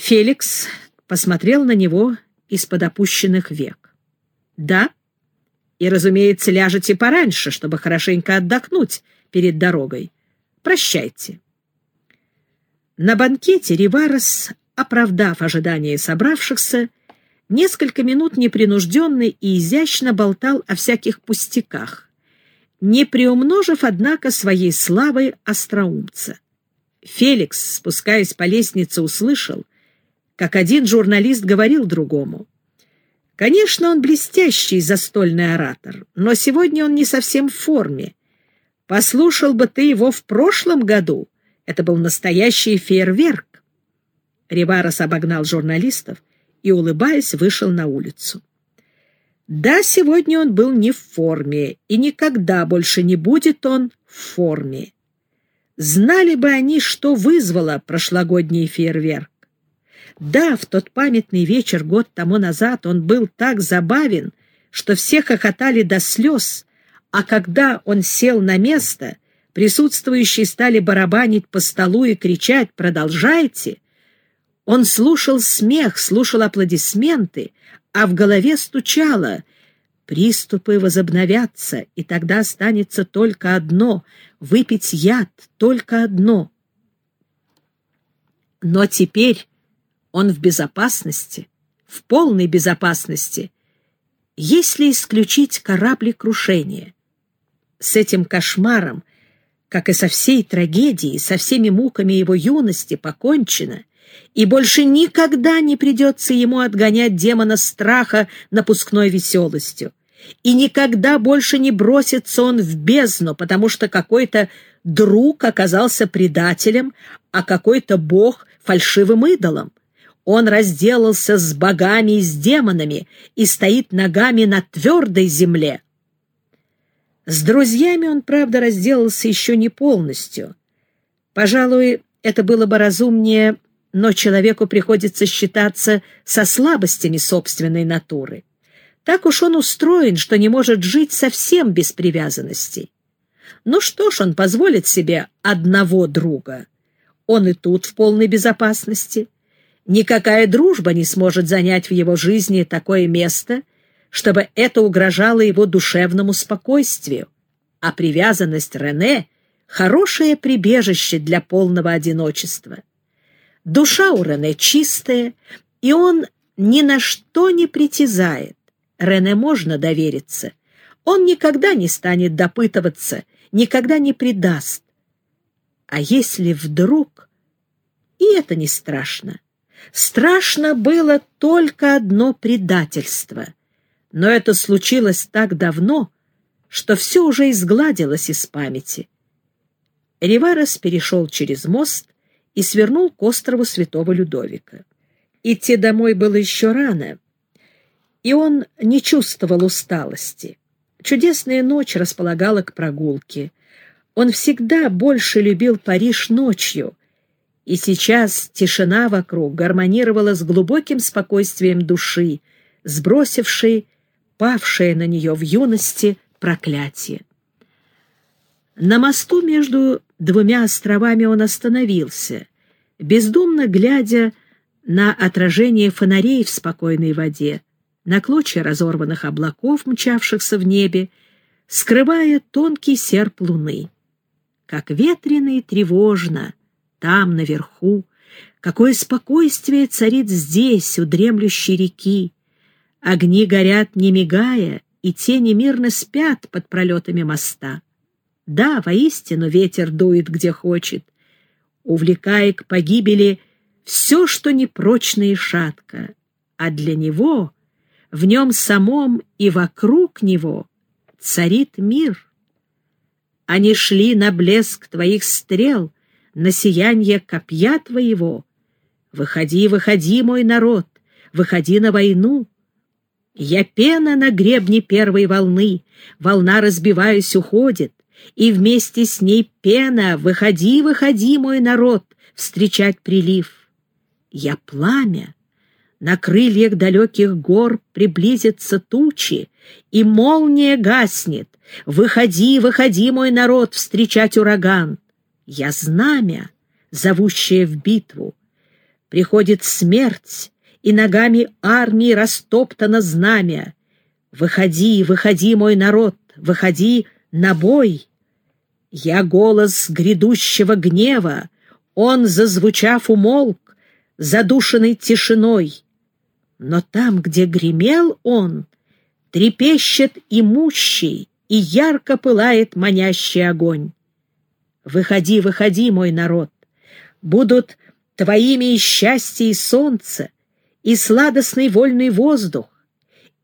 Феликс посмотрел на него из-под опущенных век. «Да, и, разумеется, ляжете пораньше, чтобы хорошенько отдохнуть перед дорогой. Прощайте». На банкете Риварес, оправдав ожидания собравшихся, несколько минут непринужденно и изящно болтал о всяких пустяках, не приумножив, однако, своей славы остроумца. Феликс, спускаясь по лестнице, услышал, как один журналист говорил другому. Конечно, он блестящий застольный оратор, но сегодня он не совсем в форме. Послушал бы ты его в прошлом году, это был настоящий фейерверк. Риварос обогнал журналистов и, улыбаясь, вышел на улицу. Да, сегодня он был не в форме, и никогда больше не будет он в форме. Знали бы они, что вызвало прошлогодний фейерверк. Да, в тот памятный вечер год тому назад он был так забавен, что все хохотали до слез, а когда он сел на место, присутствующие стали барабанить по столу и кричать «Продолжайте!». Он слушал смех, слушал аплодисменты, а в голове стучало «Приступы возобновятся, и тогда останется только одно — выпить яд, только одно». Но теперь он в безопасности, в полной безопасности, если исключить кораблекрушение. С этим кошмаром, как и со всей трагедией, со всеми муками его юности, покончено, и больше никогда не придется ему отгонять демона страха напускной веселостью. И никогда больше не бросится он в бездну, потому что какой-то друг оказался предателем, а какой-то бог — фальшивым идолом. Он разделался с богами и с демонами и стоит ногами на твердой земле. С друзьями он, правда, разделался еще не полностью. Пожалуй, это было бы разумнее, но человеку приходится считаться со слабостями собственной натуры. Так уж он устроен, что не может жить совсем без привязанностей. Ну что ж, он позволит себе одного друга. Он и тут в полной безопасности — Никакая дружба не сможет занять в его жизни такое место, чтобы это угрожало его душевному спокойствию, а привязанность Рене — хорошее прибежище для полного одиночества. Душа у Рене чистая, и он ни на что не притязает. Рене можно довериться. Он никогда не станет допытываться, никогда не предаст. А если вдруг... И это не страшно. Страшно было только одно предательство. Но это случилось так давно, что все уже изгладилось из памяти. Риварес перешел через мост и свернул к острову Святого Людовика. Идти домой было еще рано, и он не чувствовал усталости. Чудесная ночь располагала к прогулке. Он всегда больше любил Париж ночью, и сейчас тишина вокруг гармонировала с глубоким спокойствием души, сбросившей павшее на нее в юности проклятие. На мосту между двумя островами он остановился, бездумно глядя на отражение фонарей в спокойной воде, на клочья разорванных облаков, мчавшихся в небе, скрывая тонкий серп луны. Как ветрено и тревожно — там, наверху, какое спокойствие царит здесь, у дремлющей реки. Огни горят, не мигая, и тени мирно спят под пролетами моста. Да, воистину ветер дует, где хочет, увлекая к погибели все, что непрочно и шатко, а для него, в нем самом и вокруг него царит мир. Они шли на блеск твоих стрел — на сияние копья твоего. Выходи, выходи, мой народ, выходи на войну. Я пена на гребне первой волны, волна, разбиваясь, уходит, и вместе с ней пена, выходи, выходи, мой народ, встречать прилив. Я пламя, на крыльях далеких гор приблизятся тучи, и молния гаснет. Выходи, выходи, мой народ, встречать ураган. Я знамя, зовущее в битву. Приходит смерть, и ногами армии растоптано знамя. Выходи, выходи, мой народ, выходи на бой. Я голос грядущего гнева, он, зазвучав, умолк, задушенный тишиной. Но там, где гремел он, трепещет имущий, и ярко пылает манящий огонь. Выходи, выходи, мой народ, будут твоими и счастье, и солнце, и сладостный вольный воздух,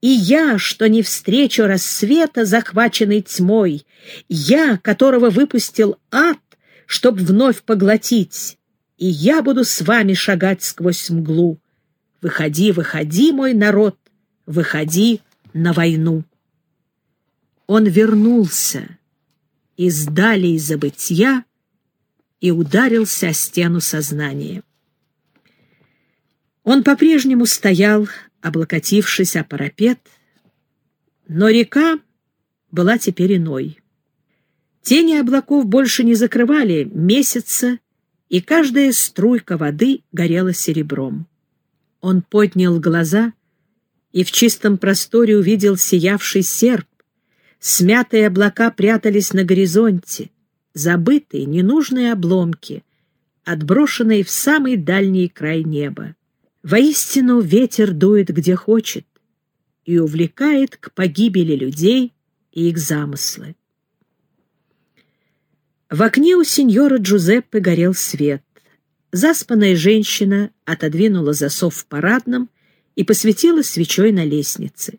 и я, что не встречу рассвета, захваченный тьмой, я, которого выпустил ад, чтоб вновь поглотить, и я буду с вами шагать сквозь мглу. Выходи, выходи, мой народ, выходи на войну. Он вернулся из далей забытья и ударился о стену сознания. Он по-прежнему стоял, облокотившись о парапет, но река была теперь иной. Тени облаков больше не закрывали месяца, и каждая струйка воды горела серебром. Он поднял глаза и в чистом просторе увидел сиявший серп. Смятые облака прятались на горизонте, забытые, ненужные обломки, отброшенные в самый дальний край неба. Воистину ветер дует где хочет и увлекает к погибели людей и их замыслы. В окне у сеньора Джузеппе горел свет. Заспанная женщина отодвинула засов в парадном и посветила свечой на лестнице.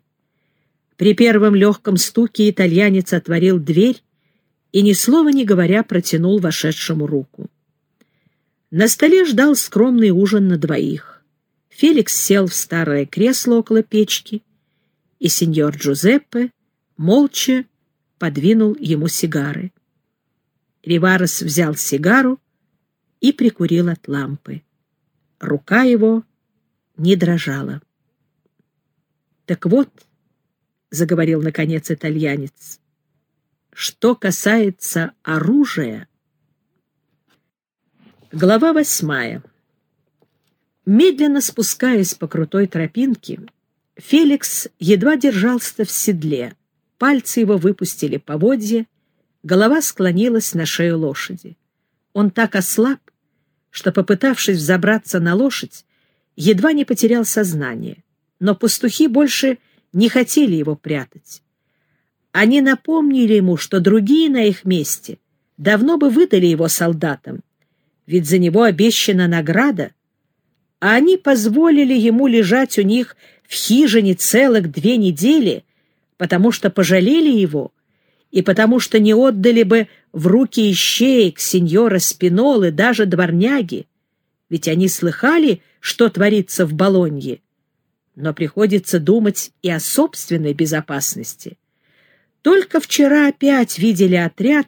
При первом легком стуке итальянец отворил дверь и, ни слова не говоря, протянул вошедшему руку. На столе ждал скромный ужин на двоих. Феликс сел в старое кресло около печки, и сеньор Джузеппе молча подвинул ему сигары. Риварес взял сигару и прикурил от лампы. Рука его не дрожала. «Так вот», — заговорил наконец итальянец, — «что касается оружия...» Глава восьмая. Медленно спускаясь по крутой тропинке, Феликс едва держался в седле, пальцы его выпустили поводья, Голова склонилась на шею лошади. Он так ослаб, что, попытавшись взобраться на лошадь, едва не потерял сознание. Но пастухи больше не хотели его прятать. Они напомнили ему, что другие на их месте давно бы выдали его солдатам, ведь за него обещана награда, а они позволили ему лежать у них в хижине целых две недели, потому что пожалели его и потому что не отдали бы в руки ищеек сеньора Спинолы даже дворняги, ведь они слыхали, что творится в Болонье. Но приходится думать и о собственной безопасности. Только вчера опять видели отряд,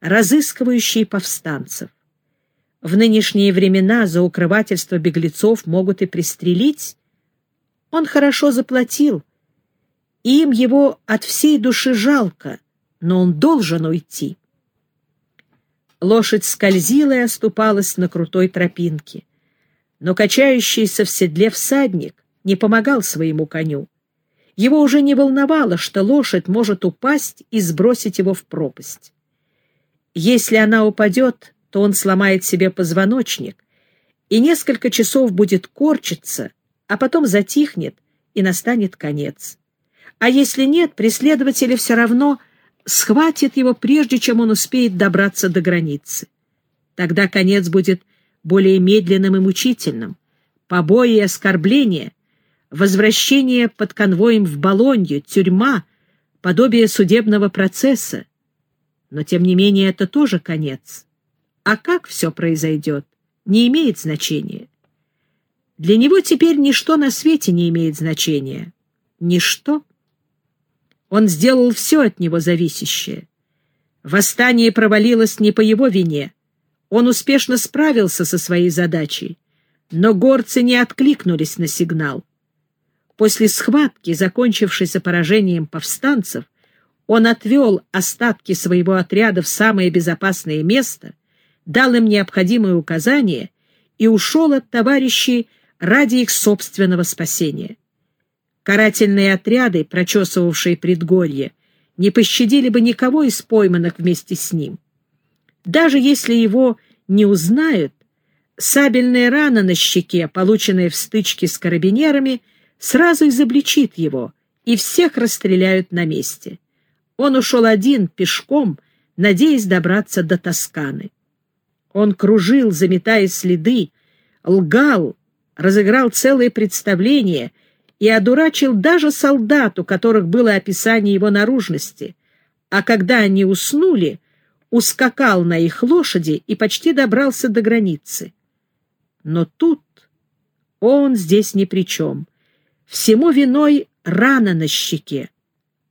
разыскивающий повстанцев. В нынешние времена за укрывательство беглецов могут и пристрелить. Он хорошо заплатил, им его от всей души жалко — но он должен уйти. Лошадь скользила и оступалась на крутой тропинке, но качающийся в седле всадник не помогал своему коню. Его уже не волновало, что лошадь может упасть и сбросить его в пропасть. Если она упадет, то он сломает себе позвоночник и несколько часов будет корчиться, а потом затихнет и настанет конец. А если нет, преследователи все равно схватит его, прежде чем он успеет добраться до границы. Тогда конец будет более медленным и мучительным. Побои и оскорбления, возвращение под конвоем в Болонью, тюрьма, подобие судебного процесса. Но, тем не менее, это тоже конец. А как все произойдет, не имеет значения. Для него теперь ничто на свете не имеет значения. Ничто. Он сделал все от него зависящее. Восстание провалилось не по его вине. Он успешно справился со своей задачей, но горцы не откликнулись на сигнал. После схватки, закончившейся поражением повстанцев, он отвел остатки своего отряда в самое безопасное место, дал им необходимые указания и ушел от товарищей ради их собственного спасения. Карательные отряды, прочесывавшие предгорье, не пощадили бы никого из пойманных вместе с ним. Даже если его не узнают, сабельная рана на щеке, полученная в стычке с карабинерами, сразу изобличит его, и всех расстреляют на месте. Он ушел один, пешком, надеясь добраться до Тосканы. Он кружил, заметая следы, лгал, разыграл целое представление и одурачил даже солдат, у которых было описание его наружности, а когда они уснули, ускакал на их лошади и почти добрался до границы. Но тут он здесь ни при чем. Всему виной рана на щеке.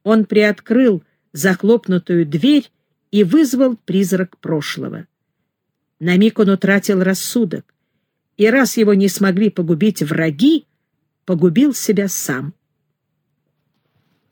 Он приоткрыл захлопнутую дверь и вызвал призрак прошлого. На миг он утратил рассудок, и раз его не смогли погубить враги, погубил себя сам.